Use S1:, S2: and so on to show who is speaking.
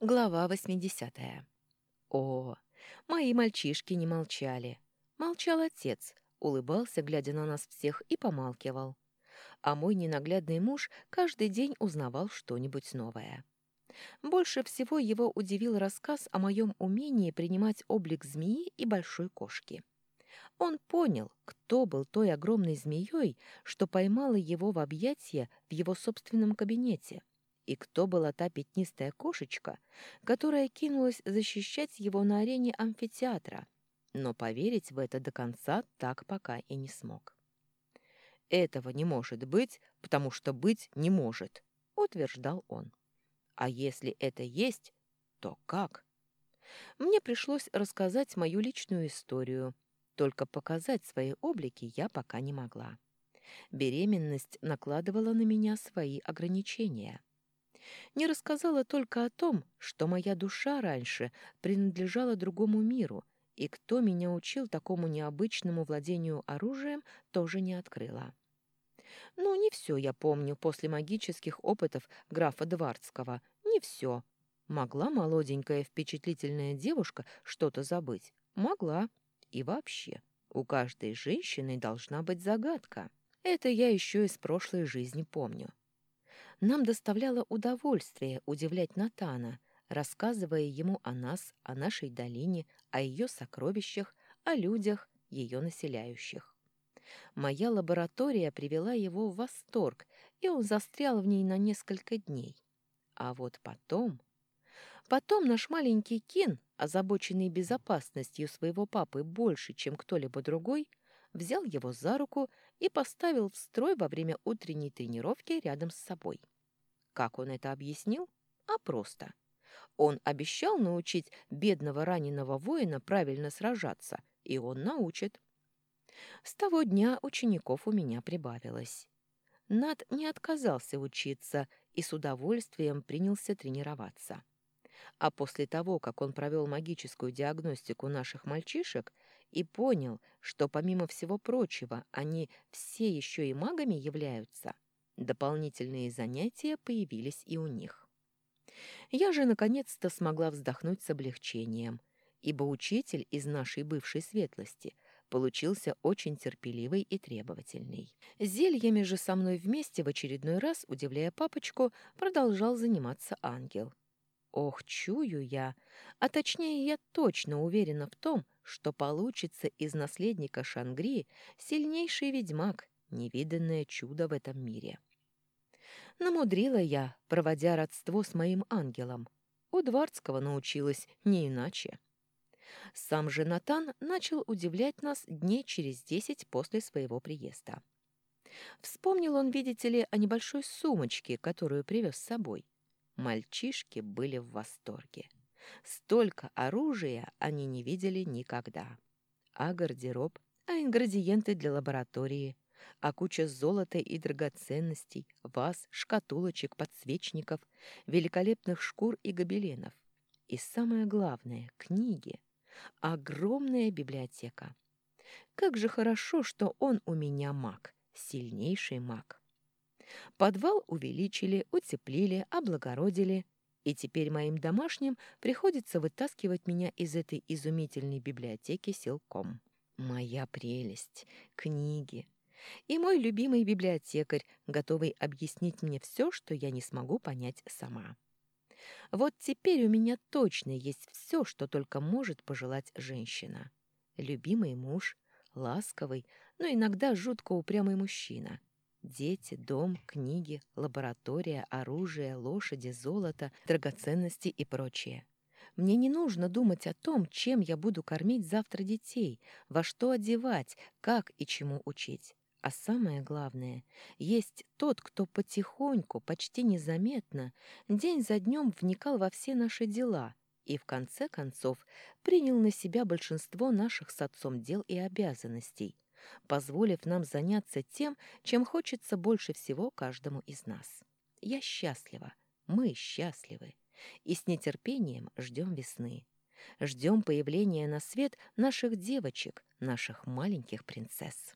S1: Глава 80. О, мои мальчишки не молчали. Молчал отец, улыбался, глядя на нас всех, и помалкивал. А мой ненаглядный муж каждый день узнавал что-нибудь новое. Больше всего его удивил рассказ о моем умении принимать облик змеи и большой кошки. Он понял, кто был той огромной змеей, что поймала его в объятия в его собственном кабинете — и кто была та пятнистая кошечка, которая кинулась защищать его на арене амфитеатра, но поверить в это до конца так пока и не смог. «Этого не может быть, потому что быть не может», — утверждал он. «А если это есть, то как?» Мне пришлось рассказать мою личную историю, только показать свои облики я пока не могла. Беременность накладывала на меня свои ограничения — не рассказала только о том, что моя душа раньше принадлежала другому миру, и кто меня учил такому необычному владению оружием, тоже не открыла. Ну, не все я помню после магических опытов графа Двардского, не все. Могла молоденькая впечатлительная девушка что-то забыть? Могла. И вообще, у каждой женщины должна быть загадка. Это я еще из прошлой жизни помню. Нам доставляло удовольствие удивлять Натана, рассказывая ему о нас, о нашей долине, о ее сокровищах, о людях, ее населяющих. Моя лаборатория привела его в восторг, и он застрял в ней на несколько дней. А вот потом... Потом наш маленький Кин, озабоченный безопасностью своего папы больше, чем кто-либо другой, взял его за руку и поставил в строй во время утренней тренировки рядом с собой. Как он это объяснил? А просто. Он обещал научить бедного раненого воина правильно сражаться, и он научит. С того дня учеников у меня прибавилось. Над не отказался учиться и с удовольствием принялся тренироваться. А после того, как он провел магическую диагностику наших мальчишек и понял, что помимо всего прочего они все еще и магами являются, дополнительные занятия появились и у них. Я же наконец-то смогла вздохнуть с облегчением, ибо учитель из нашей бывшей светлости получился очень терпеливый и требовательный. Зельями же со мной вместе в очередной раз, удивляя папочку, продолжал заниматься ангел. Ох, чую я, а точнее я точно уверена в том, что получится из наследника Шангри сильнейший ведьмак, невиданное чудо в этом мире. Намудрила я, проводя родство с моим ангелом. У Дворцкого научилась не иначе. Сам же Натан начал удивлять нас дней через десять после своего приезда. Вспомнил он, видите ли, о небольшой сумочке, которую привез с собой. Мальчишки были в восторге. Столько оружия они не видели никогда. А гардероб, а ингредиенты для лаборатории, а куча золота и драгоценностей, ваз, шкатулочек, подсвечников, великолепных шкур и гобеленов. И самое главное — книги. Огромная библиотека. Как же хорошо, что он у меня маг, сильнейший маг. Подвал увеличили, утеплили, облагородили — и теперь моим домашним приходится вытаскивать меня из этой изумительной библиотеки силком. Моя прелесть, книги. И мой любимый библиотекарь, готовый объяснить мне все, что я не смогу понять сама. Вот теперь у меня точно есть все, что только может пожелать женщина. Любимый муж, ласковый, но иногда жутко упрямый мужчина — Дети, дом, книги, лаборатория, оружие, лошади, золото, драгоценности и прочее. Мне не нужно думать о том, чем я буду кормить завтра детей, во что одевать, как и чему учить. А самое главное, есть тот, кто потихоньку, почти незаметно, день за днем вникал во все наши дела и, в конце концов, принял на себя большинство наших с отцом дел и обязанностей – позволив нам заняться тем, чем хочется больше всего каждому из нас. Я счастлива, мы счастливы, и с нетерпением ждем весны. Ждем появления на свет наших девочек, наших маленьких принцесс.